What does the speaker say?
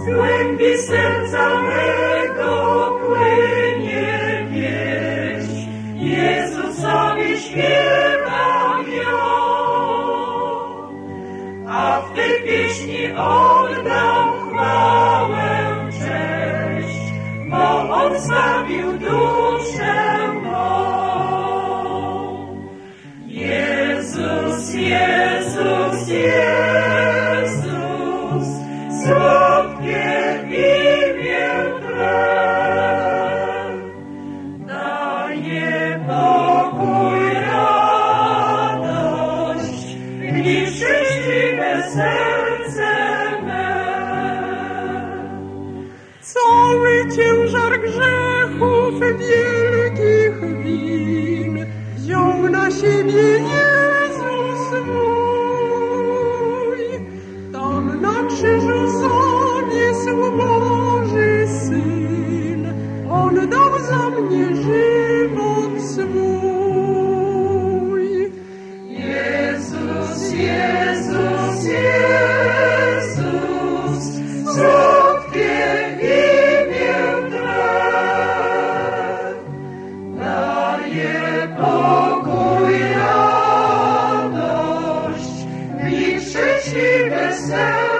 سج یشا وش آپ آ سوش یمنا شیشو تام ناکی سباشین اُن دم سمنی س